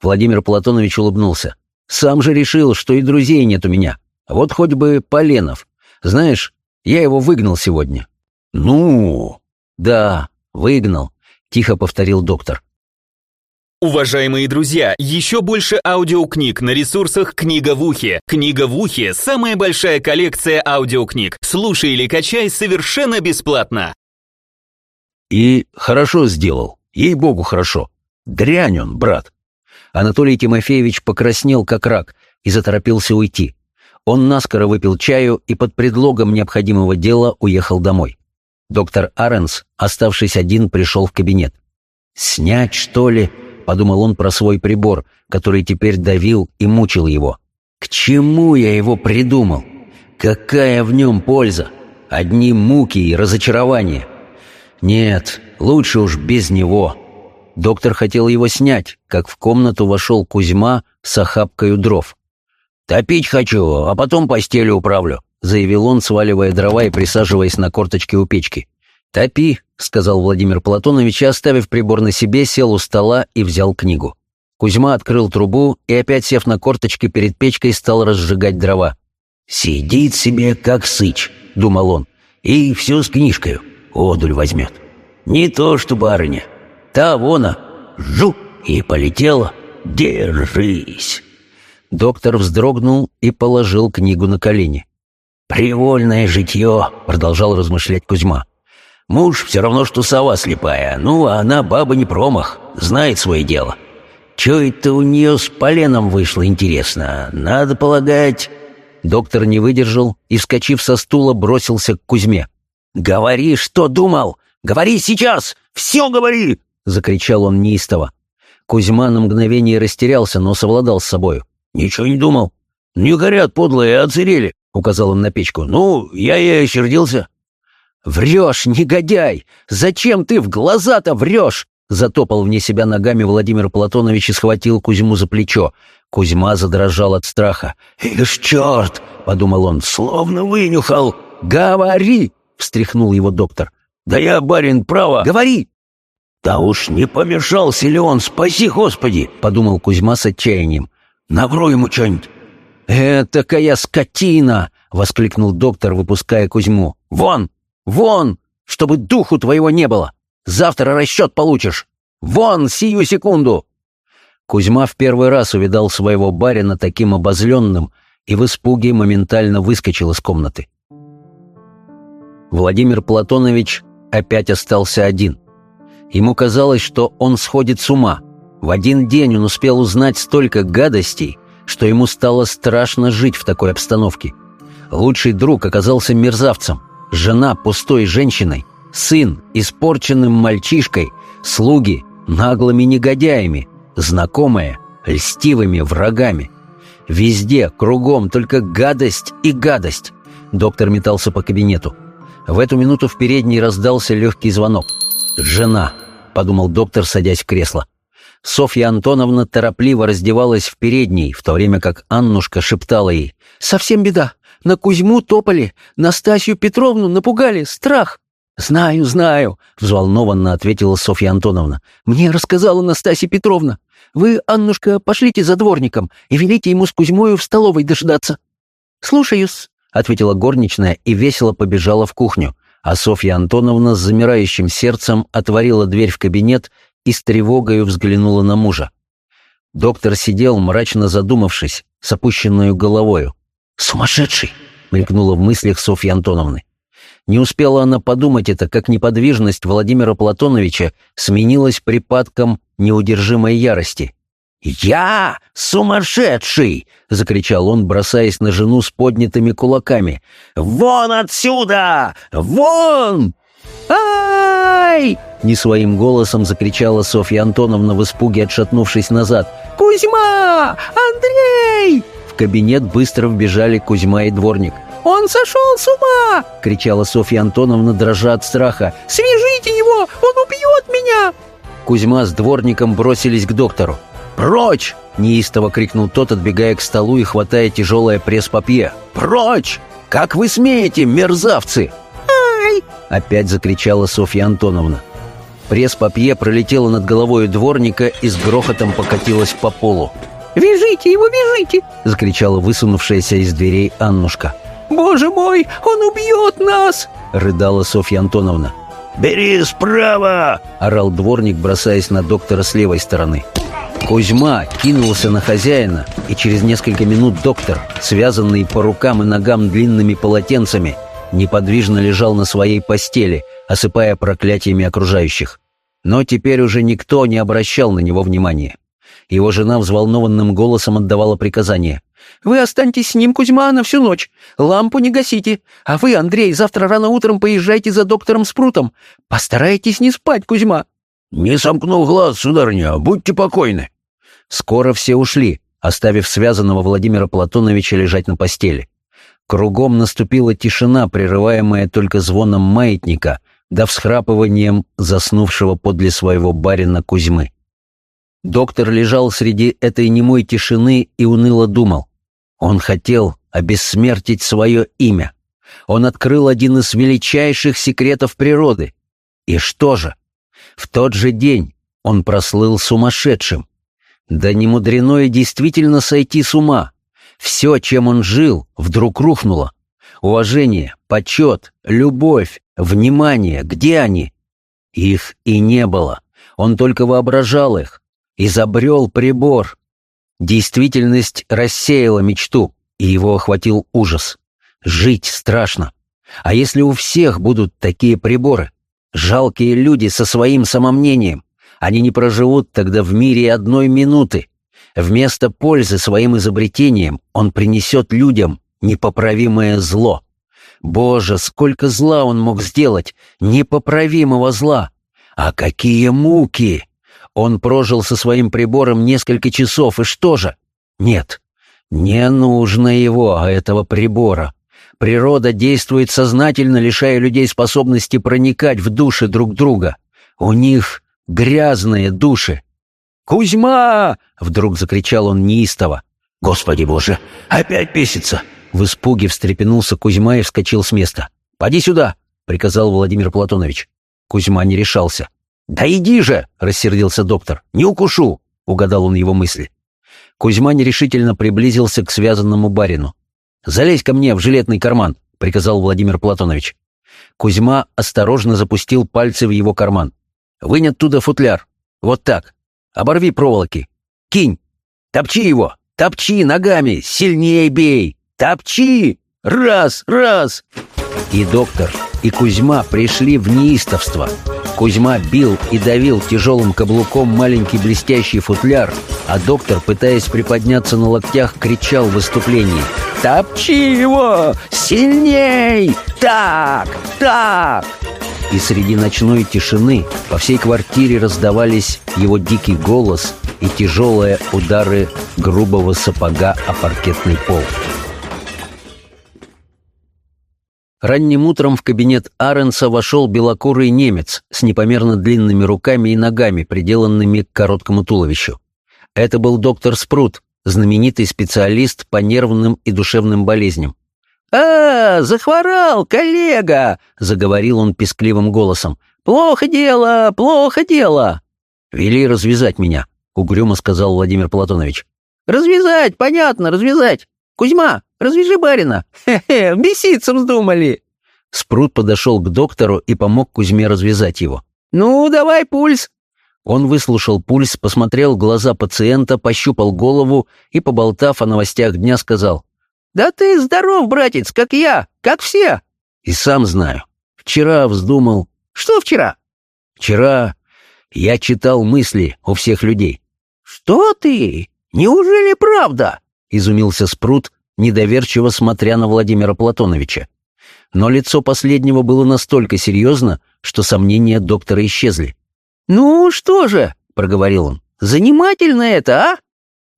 Владимир Платонович улыбнулся. Сам же решил, что и друзей нет у меня. Вот хоть бы Поленов. Знаешь, я его выгнал сегодня. Ну? Да, выгнал, тихо повторил доктор. Уважаемые друзья, еще больше аудиокниг на ресурсах «Книга в ухе». «Книга в ухе» — самая большая коллекция аудиокниг. Слушай или качай совершенно бесплатно. И хорошо сделал. Ей-богу, хорошо. Дрянь он, брат. Анатолий Тимофеевич покраснел, как рак, и заторопился уйти. Он наскоро выпил чаю и под предлогом необходимого дела уехал домой. Доктор Аренс, оставшись один, пришел в кабинет. «Снять, что ли?» — подумал он про свой прибор, который теперь давил и мучил его. «К чему я его придумал? Какая в нем польза? Одни муки и разочарования. Нет, лучше уж без него. Доктор хотел его снять, как в комнату вошел Кузьма с охапкой дров. «Топить хочу, а потом постель управлю», — заявил он, сваливая дрова и присаживаясь на корточке у печки. «Топи», — сказал Владимир Платонович, и, оставив прибор на себе, сел у стола и взял книгу. Кузьма открыл трубу и, опять сев на корточки перед печкой, стал разжигать дрова. «Сидит себе, как сыч», — думал он, — «и все с книжкой одуль возьмет. Не то что барыня. Та вона, жу, и полетела. Держись. Доктор вздрогнул и положил книгу на колени. «Привольное житье», — продолжал размышлять Кузьма. «Муж все равно, что сова слепая. Ну, а она баба не промах, знает свое дело. Че это у нее с поленом вышло, интересно? Надо полагать...» Доктор не выдержал и, вскочив со стула, бросился к Кузьме. «Говори, что думал! Говори сейчас! Все говори!» — закричал он неистово. Кузьма на мгновение растерялся, но совладал с собою. «Ничего не думал. Не горят, подлые, оцерели», — указал он на печку. «Ну, я и ощердился». «Врешь, негодяй! Зачем ты в глаза-то врешь?» Затопал вне себя ногами Владимир Платонович и схватил Кузьму за плечо. Кузьма задрожал от страха. «Ишь, черт!» — подумал он, — словно вынюхал. «Говори!» — встряхнул его доктор. «Да я, барин, право!» «Говори!» «Да уж не помешался ли он, спаси Господи!» — подумал Кузьма с отчаянием. «Навру ему что-нибудь!» «Этакая скотина!» — воскликнул доктор, выпуская Кузьму. «Вон! Вон! Чтобы духу твоего не было! Завтра расчет получишь! Вон, сию секунду!» Кузьма в первый раз увидал своего барина таким обозленным и в испуге моментально выскочил из комнаты. Владимир Платонович опять остался один. Ему казалось, что он сходит с ума. В один день он успел узнать столько гадостей, что ему стало страшно жить в такой обстановке. Лучший друг оказался мерзавцем, жена пустой женщиной, сын испорченным мальчишкой, слуги наглыми негодяями, знакомые льстивыми врагами. Везде, кругом только гадость и гадость. Доктор метался по кабинету. В эту минуту в передней раздался легкий звонок. «Жена», — подумал доктор, садясь в кресло. Софья Антоновна торопливо раздевалась в передней, в то время как Аннушка шептала ей. «Совсем беда. На Кузьму топали, Настасью Петровну напугали, страх». «Знаю, знаю», — взволнованно ответила Софья Антоновна. «Мне рассказала Настасья Петровна. Вы, Аннушка, пошлите за дворником и велите ему с Кузьмою в столовой дождаться». «Слушаюсь», ответила горничная и весело побежала в кухню. А Софья Антоновна с замирающим сердцем отворила дверь в кабинет и с тревогою взглянула на мужа. Доктор сидел, мрачно задумавшись, с опущенную головою. «Сумасшедший!» — мелькнула в мыслях Софьи Антоновны. Не успела она подумать это, как неподвижность Владимира Платоновича сменилась припадком неудержимой ярости. «Я сумасшедший!» — закричал он, бросаясь на жену с поднятыми кулаками. «Вон отсюда! Вон!» «Ай!» — не своим голосом закричала Софья Антоновна в испуге, отшатнувшись назад. «Кузьма! Андрей!» В кабинет быстро вбежали Кузьма и дворник. «Он сошел с ума!» — кричала Софья Антоновна, дрожа от страха. «Свяжите его! Он убьет меня!» Кузьма с дворником бросились к доктору. «Прочь!» — неистово крикнул тот, отбегая к столу и хватая тяжелое пресс-папье. «Прочь! Как вы смеете, мерзавцы!» «Ай!» — опять закричала Софья Антоновна. Пресс-папье пролетело над головой дворника и с грохотом покатилось по полу. «Вяжите его, вяжите!» — закричала высунувшаяся из дверей Аннушка. «Боже мой, он убьет нас!» — рыдала Софья Антоновна. «Бери справа!» — орал дворник, бросаясь на доктора с левой стороны. Кузьма кинулся на хозяина, и через несколько минут доктор, связанный по рукам и ногам длинными полотенцами, неподвижно лежал на своей постели, осыпая проклятиями окружающих. Но теперь уже никто не обращал на него внимания. Его жена взволнованным голосом отдавала приказания. «Вы останьтесь с ним, Кузьма, на всю ночь. Лампу не гасите. А вы, Андрей, завтра рано утром поезжайте за доктором Спрутом. Постарайтесь не спать, Кузьма». «Не сомкнул глаз, сударыня, будьте покойны». Скоро все ушли, оставив связанного Владимира Платоновича лежать на постели. Кругом наступила тишина, прерываемая только звоном маятника да всхрапыванием заснувшего подле своего барина Кузьмы. Доктор лежал среди этой немой тишины и уныло думал. Он хотел обессмертить свое имя. Он открыл один из величайших секретов природы. И что же? В тот же день он прослыл сумасшедшим. Да не мудрено и действительно сойти с ума. Все, чем он жил, вдруг рухнуло. Уважение, почет, любовь, внимание, где они? Их и не было. Он только воображал их. Изобрел прибор. Действительность рассеяла мечту, и его охватил ужас. Жить страшно. А если у всех будут такие приборы? Жалкие люди со своим самомнением. Они не проживут тогда в мире одной минуты. Вместо пользы своим изобретением он принесет людям непоправимое зло. Боже, сколько зла он мог сделать, непоправимого зла! А какие муки! Он прожил со своим прибором несколько часов, и что же? Нет, не нужно его, этого прибора. Природа действует сознательно, лишая людей способности проникать в души друг друга. У них грязные души. «Кузьма!» — вдруг закричал он неистово. «Господи боже, опять бесится!» В испуге встрепенулся Кузьма и вскочил с места. «Поди сюда!» — приказал Владимир Платонович. Кузьма не решался. «Да иди же!» — рассердился доктор. «Не укушу!» — угадал он его мысли. Кузьма нерешительно приблизился к связанному барину. «Залезь ко мне в жилетный карман», — приказал Владимир Платонович. Кузьма осторожно запустил пальцы в его карман. «Вынь оттуда футляр. Вот так. Оборви проволоки. Кинь. Топчи его. Топчи ногами. Сильнее бей. Топчи. Раз, раз». И доктор, и Кузьма пришли в неистовство. Кузьма бил и давил тяжелым каблуком маленький блестящий футляр, а доктор, пытаясь приподняться на локтях, кричал в выступлении «Топчи его! Сильней! Так! Так!» И среди ночной тишины по всей квартире раздавались его дикий голос и тяжелые удары грубого сапога о паркетный пол. Ранним утром в кабинет Аренса вошел белокурый немец с непомерно длинными руками и ногами, приделанными к короткому туловищу. Это был доктор Спрут, знаменитый специалист по нервным и душевным болезням. «А, захворал, коллега!» — заговорил он пескливым голосом. «Плохо дело, плохо дело!» «Вели развязать меня», — угрюмо сказал Владимир Платонович. «Развязать, понятно, развязать! Кузьма, развяжи барина! Хе-хе, беситься вздумали!» Спрут подошел к доктору и помог Кузьме развязать его. «Ну, давай пульс!» Он выслушал пульс, посмотрел глаза пациента, пощупал голову и, поболтав о новостях дня, сказал. «Да ты здоров, братец, как я, как все!» «И сам знаю. Вчера вздумал...» «Что вчера?» «Вчера я читал мысли у всех людей». «Что ты? Неужели правда?» — изумился Спрут, недоверчиво смотря на Владимира Платоновича но лицо последнего было настолько серьезно, что сомнения доктора исчезли. «Ну что же», — проговорил он, — «занимательно это, а?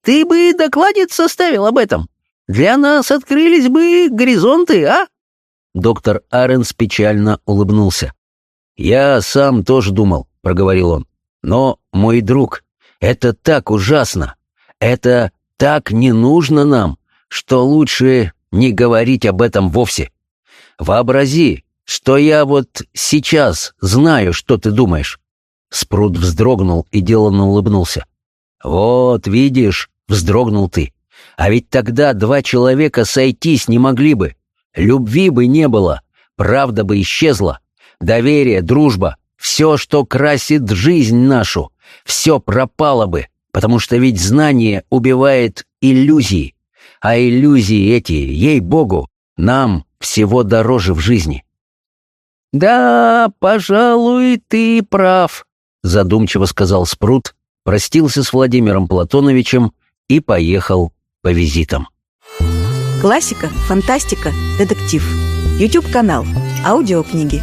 Ты бы докладец составил об этом. Для нас открылись бы горизонты, а?» Доктор Аренс печально улыбнулся. «Я сам тоже думал», — проговорил он. «Но, мой друг, это так ужасно, это так не нужно нам, что лучше не говорить об этом вовсе». Вообрази, что я вот сейчас знаю, что ты думаешь». Спрут вздрогнул и деланно улыбнулся. «Вот, видишь, вздрогнул ты. А ведь тогда два человека сойтись не могли бы. Любви бы не было, правда бы исчезла. Доверие, дружба, все, что красит жизнь нашу, все пропало бы, потому что ведь знание убивает иллюзии. А иллюзии эти, ей-богу, нам всего дороже в жизни. «Да, пожалуй, ты прав», — задумчиво сказал Спрут, простился с Владимиром Платоновичем и поехал по визитам. Классика, фантастика, детектив. YouTube канал. Аудиокниги.